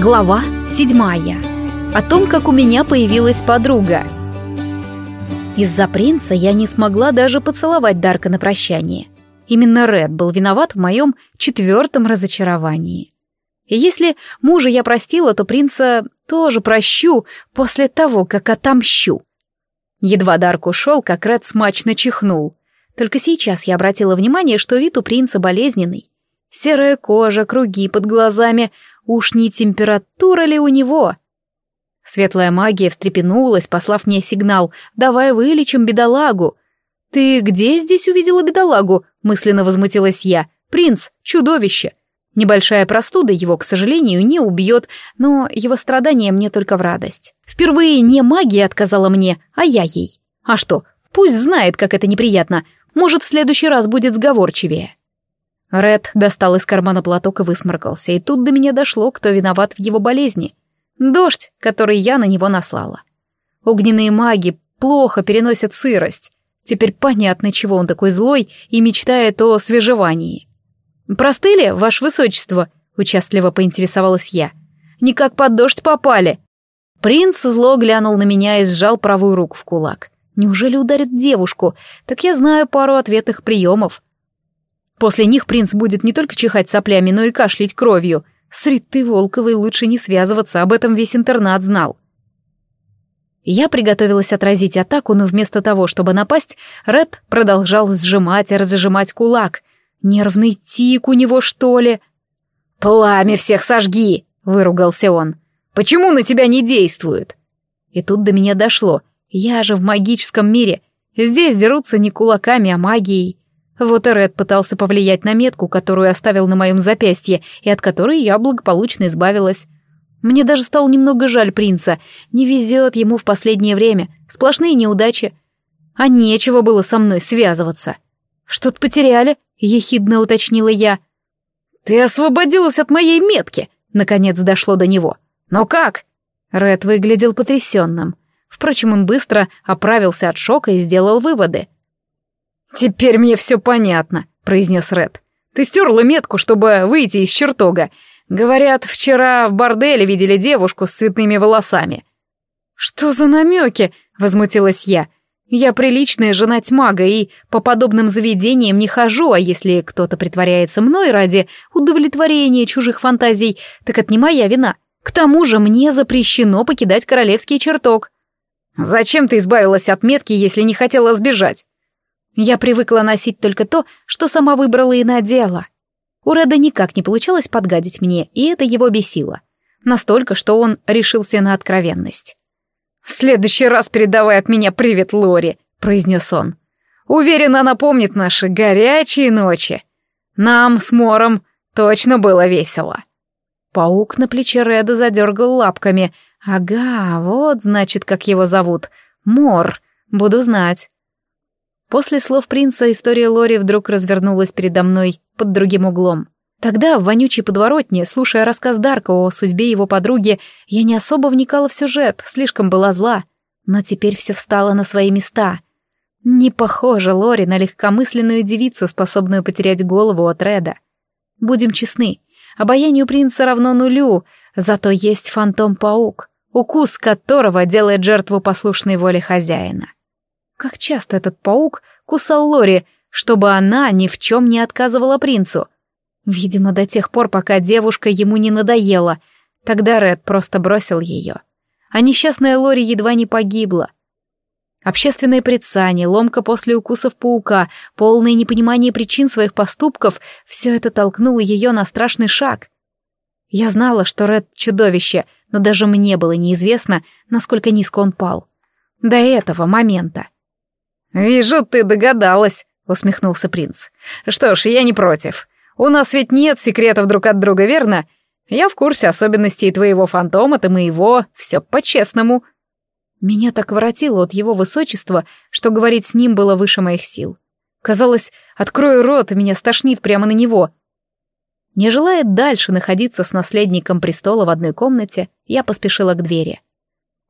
Глава седьмая. О том, как у меня появилась подруга. Из-за принца я не смогла даже поцеловать Дарка на прощание. Именно Ред был виноват в моем четвертом разочаровании. И если мужа я простила, то принца тоже прощу после того, как отомщу. Едва Дарк ушел, как Ред смачно чихнул. Только сейчас я обратила внимание, что вид у принца болезненный. Серая кожа, круги под глазами. Уж не температура ли у него? Светлая магия встрепенулась, послав мне сигнал «Давай вылечим бедолагу». «Ты где здесь увидела бедолагу?» — мысленно возмутилась я. «Принц, чудовище!» Небольшая простуда его, к сожалению, не убьет, но его страдания мне только в радость. Впервые не магия отказала мне, а я ей. А что, пусть знает, как это неприятно. Может, в следующий раз будет сговорчивее. Ред достал из кармана платок и высморкался, и тут до меня дошло, кто виноват в его болезни. Дождь, который я на него наслала. Огненные маги плохо переносят сырость. Теперь понятно, чего он такой злой и мечтает о свежевании. «Простыли, ваше высочество?» — участливо поинтересовалась я. «Никак под дождь попали». Принц зло глянул на меня и сжал правую руку в кулак. «Неужели ударит девушку? Так я знаю пару ответных приемов». После них принц будет не только чихать соплями, но и кашлять кровью. С Ритой Волковой лучше не связываться, об этом весь интернат знал. Я приготовилась отразить атаку, но вместо того, чтобы напасть, Ред продолжал сжимать и разжимать кулак. Нервный тик у него, что ли? «Пламя всех сожги!» — выругался он. «Почему на тебя не действует?» И тут до меня дошло. Я же в магическом мире. Здесь дерутся не кулаками, а магией. Вот и Ред пытался повлиять на метку, которую оставил на моем запястье, и от которой я благополучно избавилась. Мне даже стало немного жаль принца. Не везет ему в последнее время. Сплошные неудачи. А нечего было со мной связываться. «Что-то потеряли?» — ехидно уточнила я. «Ты освободилась от моей метки!» — наконец дошло до него. «Но как?» Ред выглядел потрясенным. Впрочем, он быстро оправился от шока и сделал выводы. «Теперь мне все понятно», — произнес Ред. «Ты стерла метку, чтобы выйти из чертога. Говорят, вчера в борделе видели девушку с цветными волосами». «Что за намеки?» — возмутилась я. Я приличная жена тьмага и по подобным заведениям не хожу, а если кто-то притворяется мной ради удовлетворения чужих фантазий, так это не моя вина. К тому же мне запрещено покидать королевский чертог. Зачем ты избавилась от метки, если не хотела сбежать? Я привыкла носить только то, что сама выбрала и надела. У Реда никак не получалось подгадить мне, и это его бесило. Настолько, что он решился на откровенность. «В следующий раз передавай от меня привет Лори», — произнес он. «Уверен, она помнит наши горячие ночи. Нам с Мором точно было весело». Паук на плече Реда задергал лапками. «Ага, вот, значит, как его зовут. Мор. Буду знать». После слов принца история Лори вдруг развернулась передо мной под другим углом. Тогда, в вонючей подворотне, слушая рассказ Дарка о судьбе его подруги, я не особо вникала в сюжет, слишком была зла. Но теперь все встало на свои места. Не похожа Лори на легкомысленную девицу, способную потерять голову от Реда. Будем честны, обаянию принца равно нулю, зато есть фантом-паук, укус которого делает жертву послушной воле хозяина. Как часто этот паук кусал Лори, чтобы она ни в чем не отказывала принцу — Видимо, до тех пор, пока девушка ему не надоела. Тогда Ред просто бросил ее. А несчастная Лори едва не погибла. Общественное прицание, ломка после укусов паука, полное непонимание причин своих поступков — все это толкнуло ее на страшный шаг. Я знала, что Ред — чудовище, но даже мне было неизвестно, насколько низко он пал. До этого момента. «Вижу, ты догадалась», — усмехнулся принц. «Что ж, я не против. У нас ведь нет секретов друг от друга, верно? Я в курсе особенностей твоего фантома, ты моего, все по-честному». Меня так воротило от его высочества, что говорить с ним было выше моих сил. Казалось, открою рот, и меня стошнит прямо на него. Не желая дальше находиться с наследником престола в одной комнате, я поспешила к двери.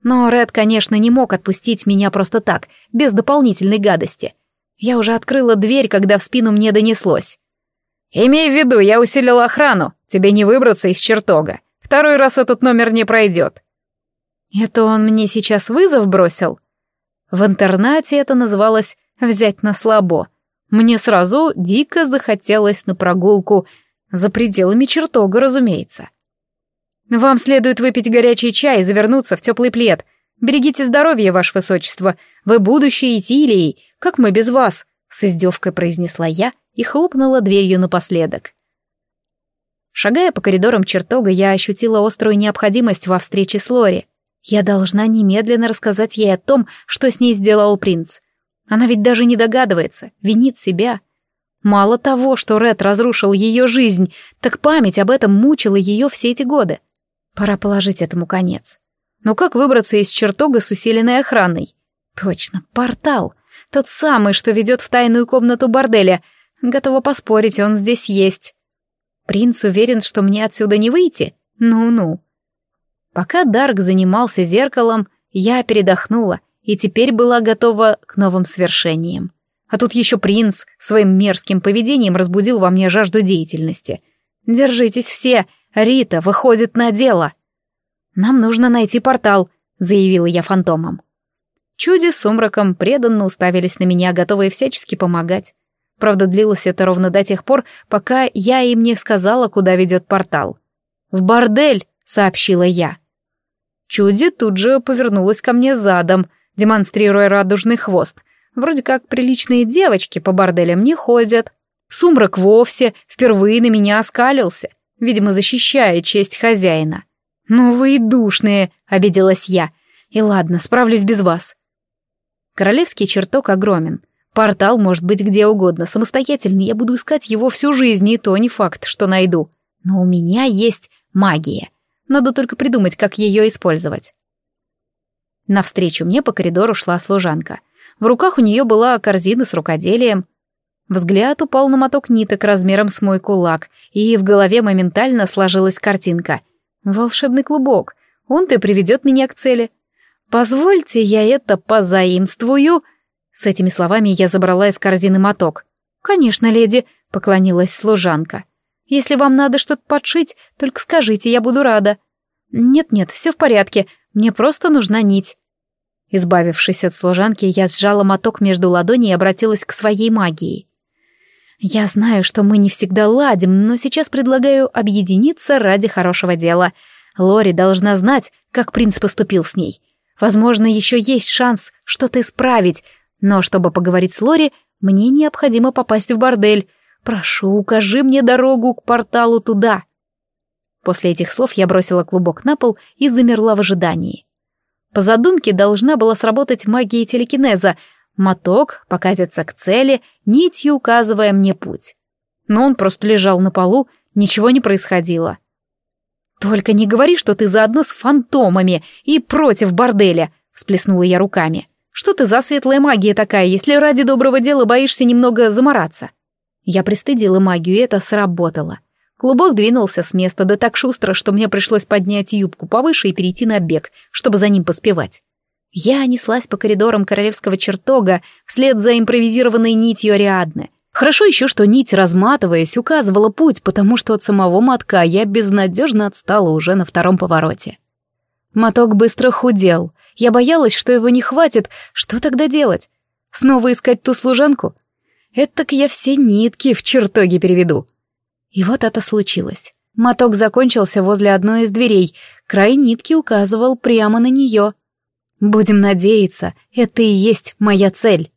Но Ред, конечно, не мог отпустить меня просто так, без дополнительной гадости. Я уже открыла дверь, когда в спину мне донеслось. «Имей в виду, я усилил охрану. Тебе не выбраться из чертога. Второй раз этот номер не пройдет. Это он мне сейчас вызов бросил? В интернате это называлось «взять на слабо». Мне сразу дико захотелось на прогулку, за пределами чертога, разумеется. Вам следует выпить горячий чай и завернуться в теплый плед. Берегите здоровье, ваше высочество. Вы будущее Итилии. Как мы без вас? С издевкой произнесла я и хлопнула дверью напоследок. Шагая по коридорам чертога, я ощутила острую необходимость во встрече с Лори. Я должна немедленно рассказать ей о том, что с ней сделал принц. Она ведь даже не догадывается, винит себя. Мало того, что Ред разрушил ее жизнь, так память об этом мучила ее все эти годы. Пора положить этому конец. Но как выбраться из чертога с усиленной охраной? Точно, портал. Тот самый, что ведет в тайную комнату борделя. Готова поспорить, он здесь есть. Принц уверен, что мне отсюда не выйти? Ну-ну. Пока Дарк занимался зеркалом, я передохнула и теперь была готова к новым свершениям. А тут еще принц своим мерзким поведением разбудил во мне жажду деятельности. «Держитесь все, Рита выходит на дело!» «Нам нужно найти портал», — заявила я фантомом. Чуди с сумраком преданно уставились на меня, готовые всячески помогать. Правда, длилось это ровно до тех пор, пока я им не сказала, куда ведет портал. «В бордель!» — сообщила я. Чуди тут же повернулась ко мне задом, демонстрируя радужный хвост. Вроде как приличные девочки по борделям не ходят. Сумрак вовсе впервые на меня оскалился, видимо, защищая честь хозяина. «Ну вы и душные», — обиделась я. «И ладно, справлюсь без вас». Королевский чертог огромен. Портал может быть где угодно, самостоятельно я буду искать его всю жизнь, и то не факт, что найду. Но у меня есть магия. Надо только придумать, как ее использовать. Навстречу мне по коридору шла служанка. В руках у нее была корзина с рукоделием. Взгляд упал на моток ниток размером с мой кулак, и в голове моментально сложилась картинка. Волшебный клубок. Он-то приведет меня к цели. Позвольте, я это позаимствую. С этими словами я забрала из корзины моток. Конечно, леди, поклонилась служанка. Если вам надо что-то подшить, только скажите, я буду рада. Нет-нет, все в порядке, мне просто нужна нить. Избавившись от служанки, я сжала моток между ладоней и обратилась к своей магии. Я знаю, что мы не всегда ладим, но сейчас предлагаю объединиться ради хорошего дела. Лори должна знать, как принц поступил с ней. Возможно, еще есть шанс что-то исправить, но чтобы поговорить с Лори, мне необходимо попасть в бордель. Прошу, укажи мне дорогу к порталу туда. После этих слов я бросила клубок на пол и замерла в ожидании. По задумке должна была сработать магия телекинеза. Моток покатится к цели, нитью указывая мне путь. Но он просто лежал на полу, ничего не происходило. «Только не говори, что ты заодно с фантомами и против борделя», — всплеснула я руками. «Что ты за светлая магия такая, если ради доброго дела боишься немного замораться?» Я пристыдила магию, и это сработало. Клубок двинулся с места, да так шустро, что мне пришлось поднять юбку повыше и перейти на бег, чтобы за ним поспевать. Я неслась по коридорам королевского чертога вслед за импровизированной нитью Ариадны. Хорошо еще, что нить, разматываясь, указывала путь, потому что от самого мотка я безнадежно отстала уже на втором повороте. Моток быстро худел. Я боялась, что его не хватит. Что тогда делать? Снова искать ту служанку? Этак я все нитки в чертоге переведу. И вот это случилось. Моток закончился возле одной из дверей, край нитки указывал прямо на нее. Будем надеяться, это и есть моя цель.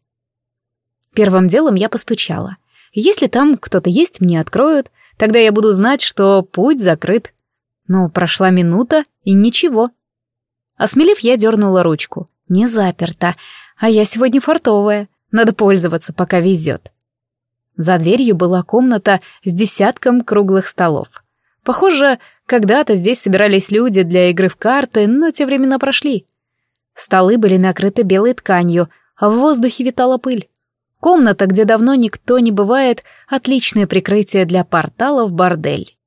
Первым делом я постучала. Если там кто-то есть, мне откроют, тогда я буду знать, что путь закрыт. Но прошла минута, и ничего. Осмелев, я дернула ручку. Не заперта, а я сегодня фартовая. Надо пользоваться, пока везет. За дверью была комната с десятком круглых столов. Похоже, когда-то здесь собирались люди для игры в карты, но те времена прошли. Столы были накрыты белой тканью, а в воздухе витала пыль. Комната, где давно никто не бывает, отличное прикрытие для портала в бордель.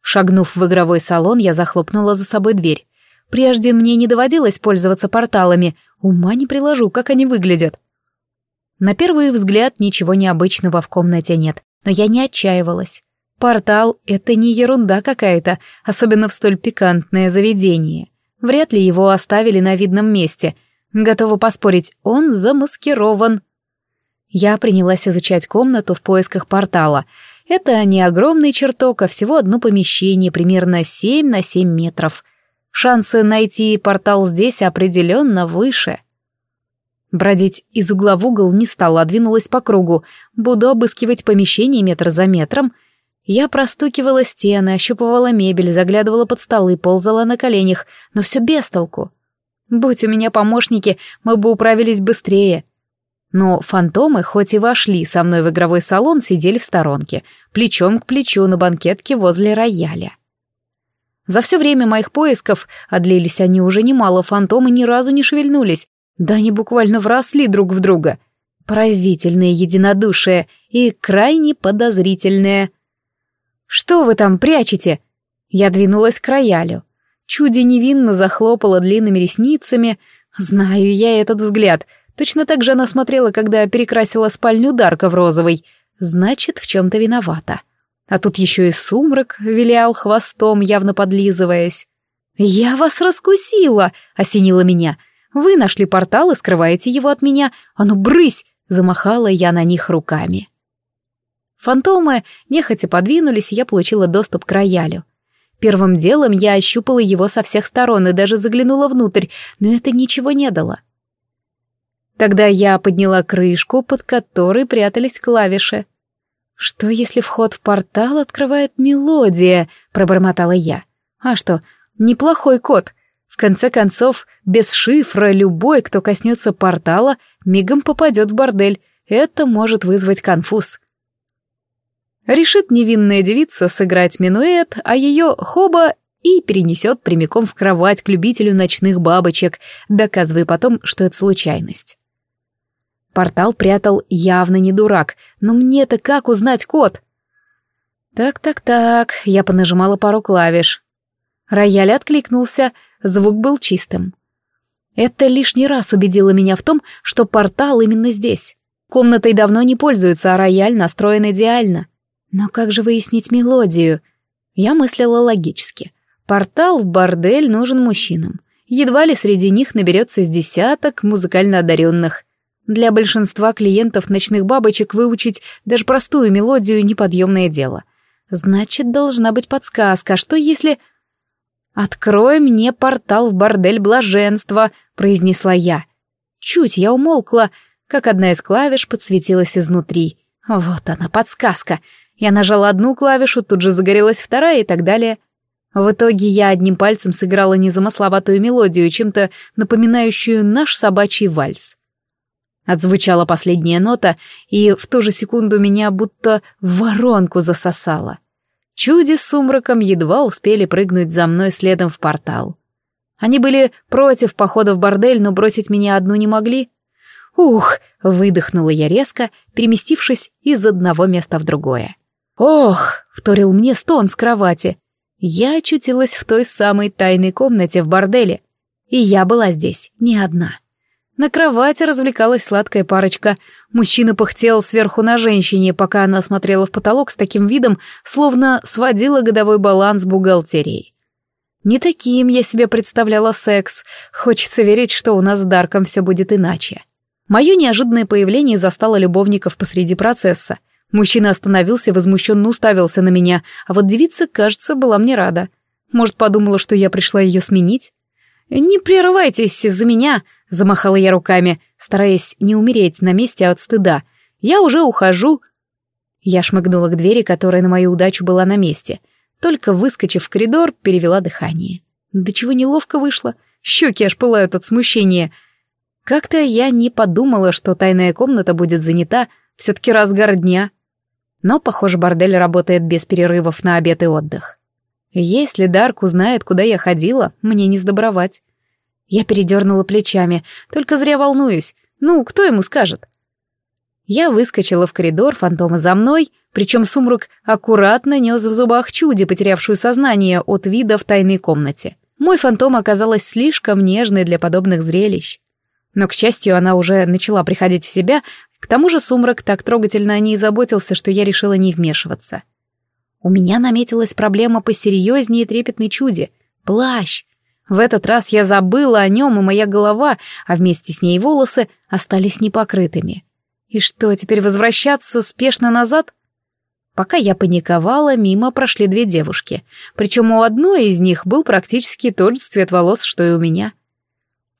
Шагнув в игровой салон, я захлопнула за собой дверь. Прежде мне не доводилось пользоваться порталами, ума не приложу, как они выглядят. На первый взгляд ничего необычного в комнате нет, но я не отчаивалась. Портал — это не ерунда какая-то, особенно в столь пикантное заведение. Вряд ли его оставили на видном месте. Готова поспорить, он замаскирован. Я принялась изучать комнату в поисках портала. Это не огромный чертог, а всего одно помещение, примерно 7 на 7 метров. Шансы найти портал здесь определенно выше. Бродить из угла в угол не стала, а двинулась по кругу. Буду обыскивать помещение метр за метром. Я простукивала стены, ощупывала мебель, заглядывала под столы, ползала на коленях, но все без толку. Будь у меня помощники, мы бы управились быстрее. Но фантомы, хоть и вошли со мной в игровой салон, сидели в сторонке, плечом к плечу на банкетке возле рояля. За все время моих поисков, а длились они уже немало, фантомы ни разу не шевельнулись, да они буквально вросли друг в друга. Поразительное единодушие и крайне подозрительное. «Что вы там прячете?» Я двинулась к роялю. Чуди невинно захлопала длинными ресницами. Знаю я этот взгляд — Точно так же она смотрела, когда перекрасила спальню Дарка в розовый. Значит, в чем-то виновата. А тут еще и сумрак вилял хвостом, явно подлизываясь. «Я вас раскусила!» — осенила меня. «Вы нашли портал и скрываете его от меня. А ну, брысь!» — замахала я на них руками. Фантомы нехотя подвинулись, и я получила доступ к роялю. Первым делом я ощупала его со всех сторон и даже заглянула внутрь, но это ничего не дало. Тогда я подняла крышку, под которой прятались клавиши. «Что, если вход в портал открывает мелодия?» — пробормотала я. «А что, неплохой код. В конце концов, без шифра любой, кто коснется портала, мигом попадет в бордель. Это может вызвать конфуз». Решит невинная девица сыграть минуэт, а ее хоба и перенесет прямиком в кровать к любителю ночных бабочек, доказывая потом, что это случайность. Портал прятал явно не дурак, но мне-то как узнать код? Так-так-так, я понажимала пару клавиш. Рояль откликнулся, звук был чистым. Это лишний раз убедило меня в том, что портал именно здесь. Комнатой давно не пользуется, а рояль настроен идеально. Но как же выяснить мелодию? Я мыслила логически. Портал в бордель нужен мужчинам. Едва ли среди них наберется с десяток музыкально одаренных. Для большинства клиентов ночных бабочек выучить даже простую мелодию — неподъемное дело. Значит, должна быть подсказка. Что если... «Открой мне портал в бордель блаженства», — произнесла я. Чуть я умолкла, как одна из клавиш подсветилась изнутри. Вот она, подсказка. Я нажала одну клавишу, тут же загорелась вторая и так далее. В итоге я одним пальцем сыграла незамысловатую мелодию, чем-то напоминающую наш собачий вальс. Отзвучала последняя нота, и в ту же секунду меня будто в воронку засосало. Чуди с сумраком едва успели прыгнуть за мной следом в портал. Они были против похода в бордель, но бросить меня одну не могли. «Ух!» — выдохнула я резко, переместившись из одного места в другое. «Ох!» — вторил мне стон с кровати. Я очутилась в той самой тайной комнате в борделе, и я была здесь не одна. На кровати развлекалась сладкая парочка. Мужчина пыхтел сверху на женщине, пока она смотрела в потолок с таким видом, словно сводила годовой баланс с бухгалтерией. Не таким я себе представляла секс. Хочется верить, что у нас с Дарком все будет иначе. Мое неожиданное появление застало любовников посреди процесса. Мужчина остановился возмущенно уставился на меня, а вот девица, кажется, была мне рада. Может, подумала, что я пришла ее сменить? «Не прерывайтесь из-за меня», — замахала я руками, стараясь не умереть на месте от стыда. «Я уже ухожу». Я шмыгнула к двери, которая на мою удачу была на месте. Только выскочив в коридор, перевела дыхание. Да чего неловко вышло. Щеки аж пылают от смущения. Как-то я не подумала, что тайная комната будет занята, все-таки разгар дня. Но, похоже, бордель работает без перерывов на обед и отдых. Если Дарк узнает, куда я ходила, мне не сдобровать. Я передернула плечами, только зря волнуюсь. Ну, кто ему скажет? Я выскочила в коридор, фантома за мной, причем сумрак аккуратно нес в зубах чуди, потерявшую сознание от вида в тайной комнате. Мой фантом оказалась слишком нежной для подобных зрелищ. Но, к счастью, она уже начала приходить в себя, к тому же сумрак так трогательно о ней заботился, что я решила не вмешиваться. — У меня наметилась проблема посерьезнее трепетной чуди — плащ. В этот раз я забыла о нем, и моя голова, а вместе с ней волосы, остались непокрытыми. И что, теперь возвращаться спешно назад? Пока я паниковала, мимо прошли две девушки. Причем у одной из них был практически тот же цвет волос, что и у меня.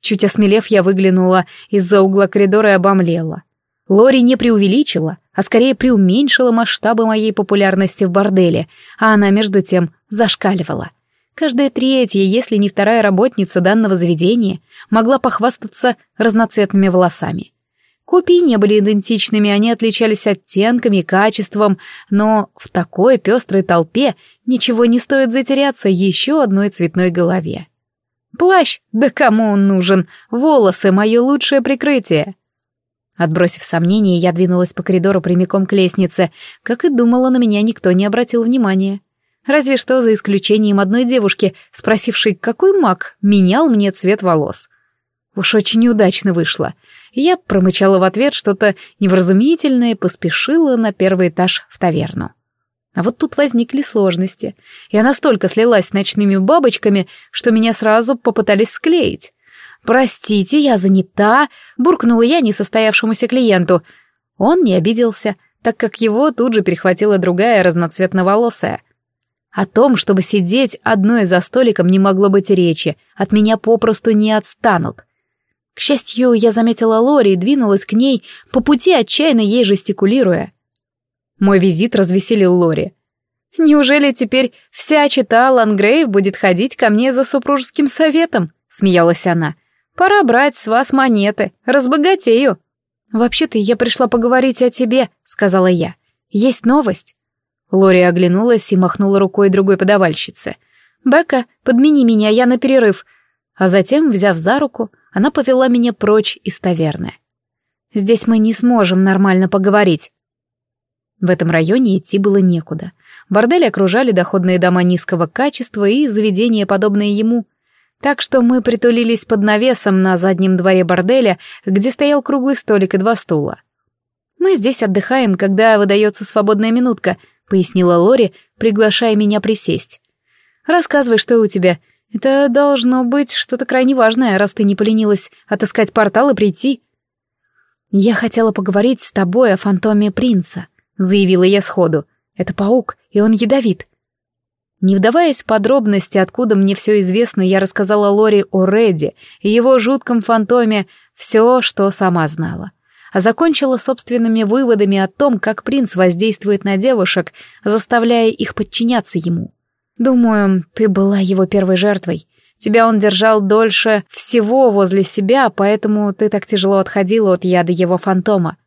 Чуть осмелев, я выглянула из-за угла коридора и обомлела. Лори не преувеличила, а скорее преуменьшила масштабы моей популярности в борделе, а она, между тем, зашкаливала. Каждая третья, если не вторая работница данного заведения, могла похвастаться разноцветными волосами. Копии не были идентичными, они отличались оттенками и качеством, но в такой пестрой толпе ничего не стоит затеряться еще одной цветной голове. Плащ? Да кому он нужен? Волосы — мое лучшее прикрытие. Отбросив сомнения, я двинулась по коридору прямиком к лестнице. Как и думала, на меня никто не обратил внимания. Разве что за исключением одной девушки, спросившей, какой маг менял мне цвет волос. Уж очень неудачно вышло. Я промычала в ответ что-то невразумительное и поспешила на первый этаж в таверну. А вот тут возникли сложности. Я настолько слилась с ночными бабочками, что меня сразу попытались склеить. «Простите, я занята», — буркнула я несостоявшемуся клиенту. Он не обиделся, так как его тут же перехватила другая разноцветноволосая. О том, чтобы сидеть одной за столиком, не могло быть речи, от меня попросту не отстанут. К счастью, я заметила Лори и двинулась к ней, по пути отчаянно ей жестикулируя. Мой визит развеселил Лори. «Неужели теперь вся чита Лангрейв будет ходить ко мне за супружеским советом?» — смеялась она. Пора брать с вас монеты, разбогатею. Вообще-то я пришла поговорить о тебе, сказала я. Есть новость. Лори оглянулась и махнула рукой другой подавальщице. «Бекка, подмени меня, я на перерыв». А затем, взяв за руку, она повела меня прочь из таверны. «Здесь мы не сможем нормально поговорить». В этом районе идти было некуда. Бордели окружали доходные дома низкого качества и заведения, подобные ему. Так что мы притулились под навесом на заднем дворе борделя, где стоял круглый столик и два стула. «Мы здесь отдыхаем, когда выдается свободная минутка», — пояснила Лори, приглашая меня присесть. «Рассказывай, что у тебя. Это должно быть что-то крайне важное, раз ты не поленилась отыскать портал и прийти». «Я хотела поговорить с тобой о фантоме принца», — заявила я сходу. «Это паук, и он ядовит. Не вдаваясь в подробности, откуда мне все известно, я рассказала Лори о Реде и его жутком фантоме все, что сама знала. А закончила собственными выводами о том, как принц воздействует на девушек, заставляя их подчиняться ему. «Думаю, ты была его первой жертвой. Тебя он держал дольше всего возле себя, поэтому ты так тяжело отходила от яда его фантома.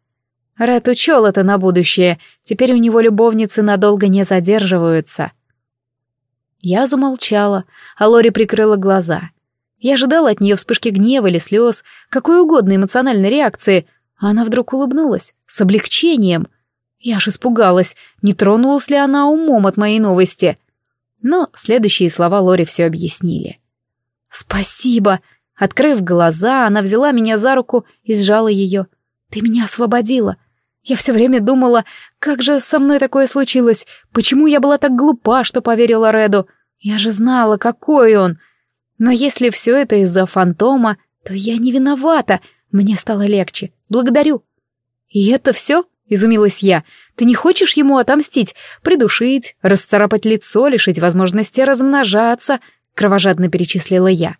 Ред учел это на будущее, теперь у него любовницы надолго не задерживаются». Я замолчала, а Лори прикрыла глаза. Я ожидала от нее вспышки гнева или слез, какой угодно эмоциональной реакции, а она вдруг улыбнулась, с облегчением. Я аж испугалась, не тронулась ли она умом от моей новости. Но следующие слова Лори все объяснили. «Спасибо!» Открыв глаза, она взяла меня за руку и сжала ее. «Ты меня освободила!» Я все время думала, как же со мной такое случилось? Почему я была так глупа, что поверила Реду? Я же знала, какой он. Но если все это из-за фантома, то я не виновата. Мне стало легче. Благодарю. И это все? Изумилась я. Ты не хочешь ему отомстить, придушить, расцарапать лицо, лишить возможности размножаться? Кровожадно перечислила я.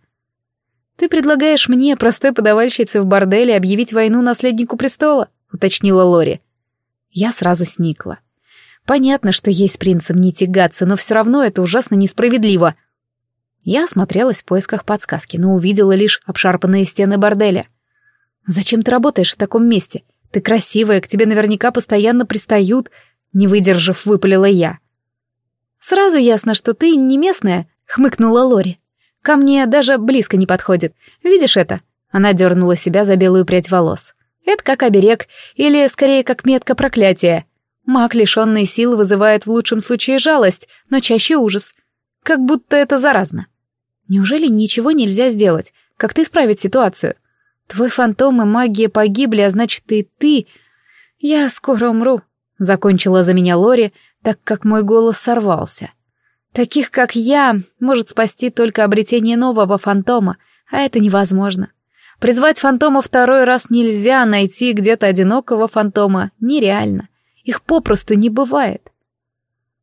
Ты предлагаешь мне, простой подавальщице в борделе, объявить войну наследнику престола? — уточнила Лори. Я сразу сникла. Понятно, что ей с принцем не тягаться, но все равно это ужасно несправедливо. Я осмотрелась в поисках подсказки, но увидела лишь обшарпанные стены борделя. «Зачем ты работаешь в таком месте? Ты красивая, к тебе наверняка постоянно пристают», — не выдержав, выпалила я. «Сразу ясно, что ты не местная», — хмыкнула Лори. «Ко мне даже близко не подходит. Видишь это?» Она дернула себя за белую прядь волос. Это как оберег, или скорее как метка проклятия. Маг, лишенный сил, вызывает в лучшем случае жалость, но чаще ужас. Как будто это заразно. Неужели ничего нельзя сделать? Как-то исправить ситуацию? Твой фантом и магия погибли, а значит и ты... Я скоро умру. Закончила за меня Лори, так как мой голос сорвался. Таких, как я, может спасти только обретение нового фантома, а это невозможно. Призвать фантома второй раз нельзя, найти где-то одинокого фантома нереально. Их попросту не бывает.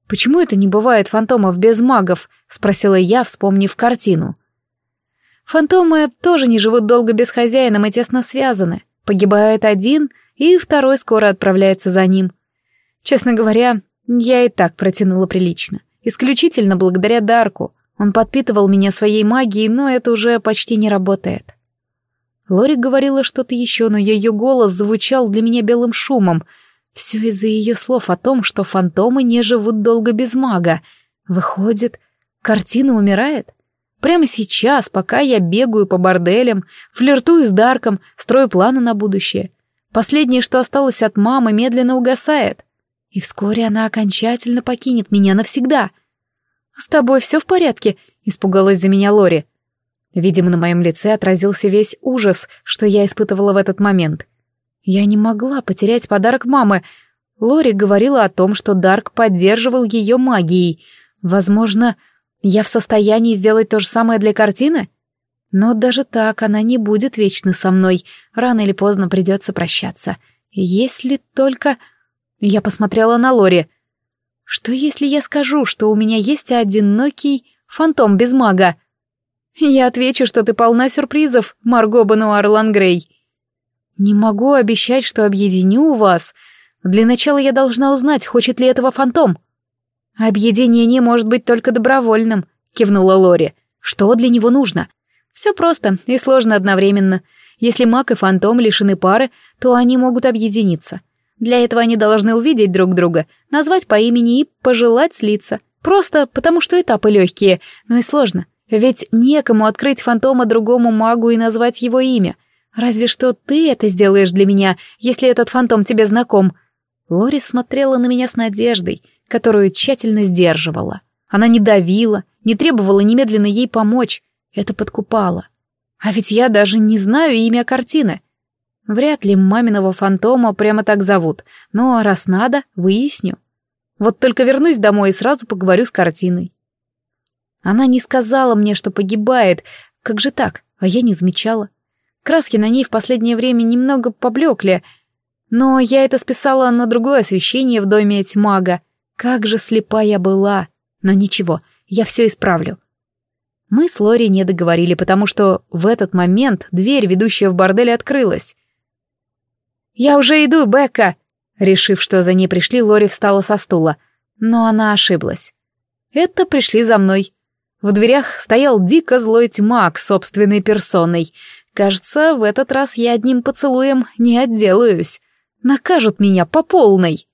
«Почему это не бывает фантомов без магов?» — спросила я, вспомнив картину. Фантомы тоже не живут долго без хозяина, мы тесно связаны. Погибает один, и второй скоро отправляется за ним. Честно говоря, я и так протянула прилично. Исключительно благодаря Дарку. Он подпитывал меня своей магией, но это уже почти не работает. Лори говорила что-то еще, но ее голос звучал для меня белым шумом. Все из-за ее слов о том, что фантомы не живут долго без мага. Выходит, картина умирает? Прямо сейчас, пока я бегаю по борделям, флиртую с Дарком, строю планы на будущее. Последнее, что осталось от мамы, медленно угасает. И вскоре она окончательно покинет меня навсегда. «С тобой все в порядке?» — испугалась за меня Лори. Видимо, на моем лице отразился весь ужас, что я испытывала в этот момент. Я не могла потерять подарок мамы. Лори говорила о том, что Дарк поддерживал ее магией. Возможно, я в состоянии сделать то же самое для картины? Но даже так она не будет вечно со мной. Рано или поздно придется прощаться. Если только... Я посмотрела на Лори. Что если я скажу, что у меня есть одинокий фантом без мага? Я отвечу, что ты полна сюрпризов, Марго Бануар Лангрей. Не могу обещать, что объединю вас. Для начала я должна узнать, хочет ли этого фантом. Объединение может быть только добровольным, кивнула Лори. Что для него нужно? Все просто и сложно одновременно. Если маг и фантом лишены пары, то они могут объединиться. Для этого они должны увидеть друг друга, назвать по имени и пожелать слиться. Просто потому, что этапы легкие, но и сложно. Ведь некому открыть фантома другому магу и назвать его имя. Разве что ты это сделаешь для меня, если этот фантом тебе знаком. Лори смотрела на меня с надеждой, которую тщательно сдерживала. Она не давила, не требовала немедленно ей помочь. Это подкупало. А ведь я даже не знаю имя картины. Вряд ли маминого фантома прямо так зовут, но раз надо, выясню. Вот только вернусь домой и сразу поговорю с картиной. Она не сказала мне, что погибает. Как же так? А я не замечала. Краски на ней в последнее время немного поблекли, но я это списала на другое освещение в доме тьмага. Как же слепа я была. Но ничего, я все исправлю. Мы с Лори не договорили, потому что в этот момент дверь, ведущая в бордель, открылась. «Я уже иду, Бекка!» Решив, что за ней пришли, Лори встала со стула. Но она ошиблась. Это пришли за мной. В дверях стоял дико злой тьмак собственной персоной. Кажется, в этот раз я одним поцелуем не отделаюсь. Накажут меня по полной.